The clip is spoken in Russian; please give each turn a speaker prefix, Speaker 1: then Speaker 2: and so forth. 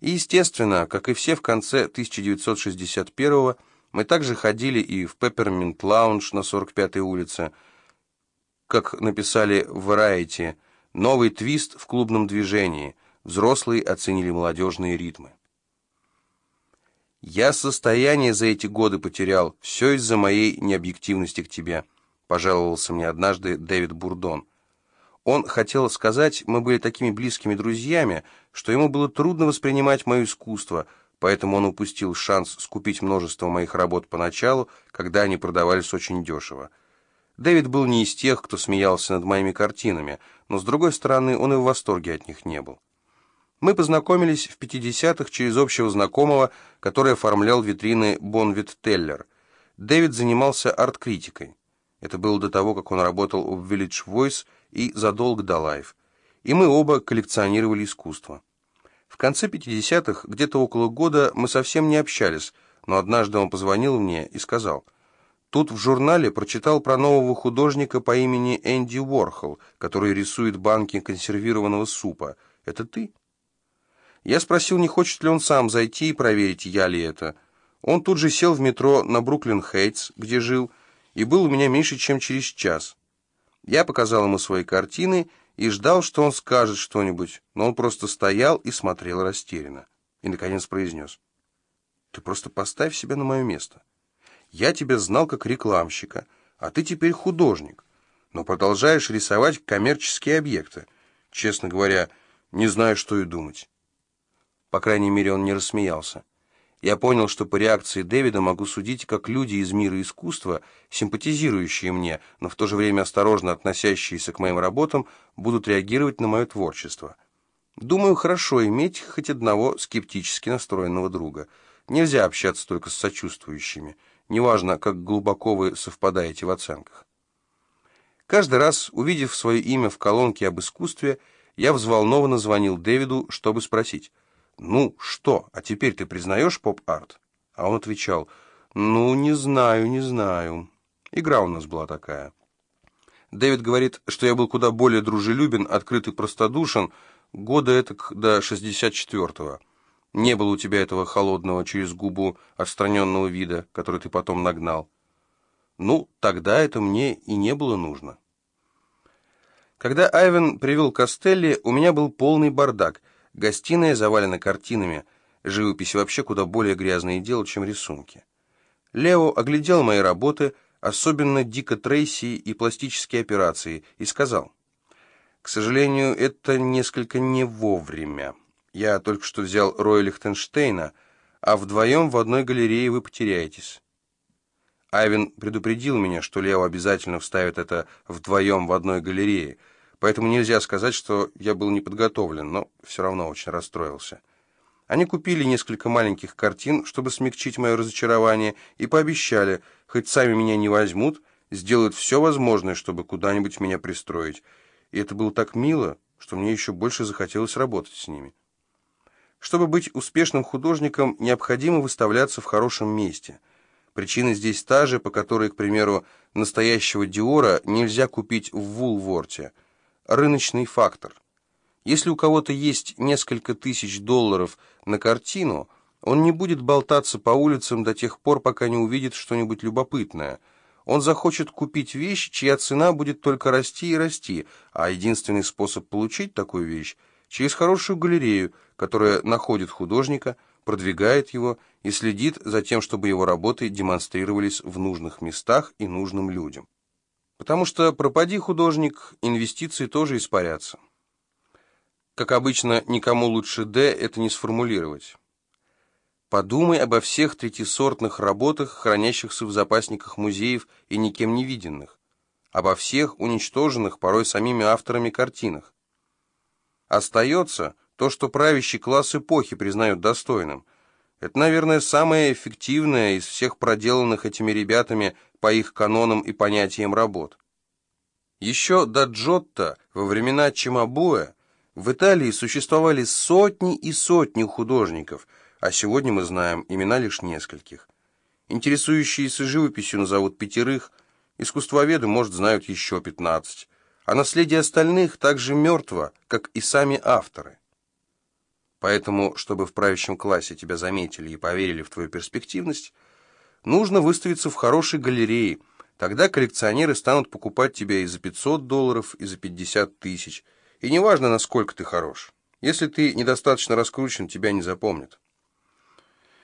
Speaker 1: И, естественно, как и все в конце 1961-го, мы также ходили и в Пепперминт Лаунж на 45-й улице, как написали в Variety, новый твист в клубном движении, взрослые оценили молодежные ритмы. «Я состояние за эти годы потерял, все из-за моей необъективности к тебе», пожаловался мне однажды Дэвид Бурдон. Он хотел сказать, мы были такими близкими друзьями, что ему было трудно воспринимать мое искусство, поэтому он упустил шанс скупить множество моих работ поначалу, когда они продавались очень дешево. Дэвид был не из тех, кто смеялся над моими картинами, но, с другой стороны, он и в восторге от них не был. Мы познакомились в 50-х через общего знакомого, который оформлял витрины Бонвит Теллер. Дэвид занимался арт-критикой. Это было до того, как он работал в Village Voice и задолго до Life. И мы оба коллекционировали искусство. В конце 50-х, где-то около года, мы совсем не общались, но однажды он позвонил мне и сказал, «Тут в журнале прочитал про нового художника по имени Энди Уорхол, который рисует банки консервированного супа. Это ты?» Я спросил, не хочет ли он сам зайти и проверить, я ли это. Он тут же сел в метро на Бруклин-Хейтс, где жил, и был у меня меньше, чем через час. Я показал ему свои картины и ждал, что он скажет что-нибудь, но он просто стоял и смотрел растерянно. И, наконец, произнес. «Ты просто поставь себя на мое место. Я тебя знал как рекламщика, а ты теперь художник, но продолжаешь рисовать коммерческие объекты. Честно говоря, не знаю, что и думать». По крайней мере, он не рассмеялся. Я понял, что по реакции Дэвида могу судить, как люди из мира искусства, симпатизирующие мне, но в то же время осторожно относящиеся к моим работам, будут реагировать на мое творчество. Думаю, хорошо иметь хоть одного скептически настроенного друга. Нельзя общаться только с сочувствующими. Неважно, как глубоко вы совпадаете в оценках. Каждый раз, увидев свое имя в колонке об искусстве, я взволнованно звонил Дэвиду, чтобы спросить, «Ну, что, а теперь ты признаешь поп-арт?» А он отвечал, «Ну, не знаю, не знаю». Игра у нас была такая. Дэвид говорит, что я был куда более дружелюбен, открыт и простодушен, года этак до 64-го. Не было у тебя этого холодного через губу отстраненного вида, который ты потом нагнал. Ну, тогда это мне и не было нужно. Когда Айвен привел Костелли, у меня был полный бардак — Гостиная завалена картинами. Живопись вообще куда более грязное дело, чем рисунки. Лео оглядел мои работы, особенно Дика Трейси и пластические операции, и сказал, «К сожалению, это несколько не вовремя. Я только что взял Роя Лихтенштейна, а вдвоем в одной галерее вы потеряетесь». Айвен предупредил меня, что Лео обязательно вставит это вдвоем в одной галерее — поэтому нельзя сказать, что я был не подготовлен, но все равно очень расстроился. Они купили несколько маленьких картин, чтобы смягчить мое разочарование, и пообещали, хоть сами меня не возьмут, сделают все возможное, чтобы куда-нибудь меня пристроить. И это было так мило, что мне еще больше захотелось работать с ними. Чтобы быть успешным художником, необходимо выставляться в хорошем месте. Причина здесь та же, по которой, к примеру, настоящего Диора нельзя купить в Вулворте – рыночный фактор. Если у кого-то есть несколько тысяч долларов на картину, он не будет болтаться по улицам до тех пор, пока не увидит что-нибудь любопытное. Он захочет купить вещь, чья цена будет только расти и расти, а единственный способ получить такую вещь – через хорошую галерею, которая находит художника, продвигает его и следит за тем, чтобы его работы демонстрировались в нужных местах и нужным людям. Потому что пропади художник, инвестиции тоже испарятся. Как обычно, никому лучше «Д» это не сформулировать. Подумай обо всех третисортных работах, хранящихся в запасниках музеев и никем не виденных. Обо всех уничтоженных порой самими авторами картинах. Остается то, что правящий класс эпохи признают достойным. Это, наверное, самое эффективное из всех проделанных этими ребятами по их канонам и понятиям работ. Еще до Джотто, во времена Чимабуэ, в Италии существовали сотни и сотни художников, а сегодня мы знаем имена лишь нескольких. Интересующиеся живописью назовут пятерых, искусствоведы, может, знают еще пятнадцать, а наследие остальных так же мертво, как и сами авторы. Поэтому, чтобы в правящем классе тебя заметили и поверили в твою перспективность, нужно выставиться в хорошей галерее. Тогда коллекционеры станут покупать тебя и за 500 долларов, и за 50 тысяч. И неважно, насколько ты хорош. Если ты недостаточно раскручен, тебя не запомнят.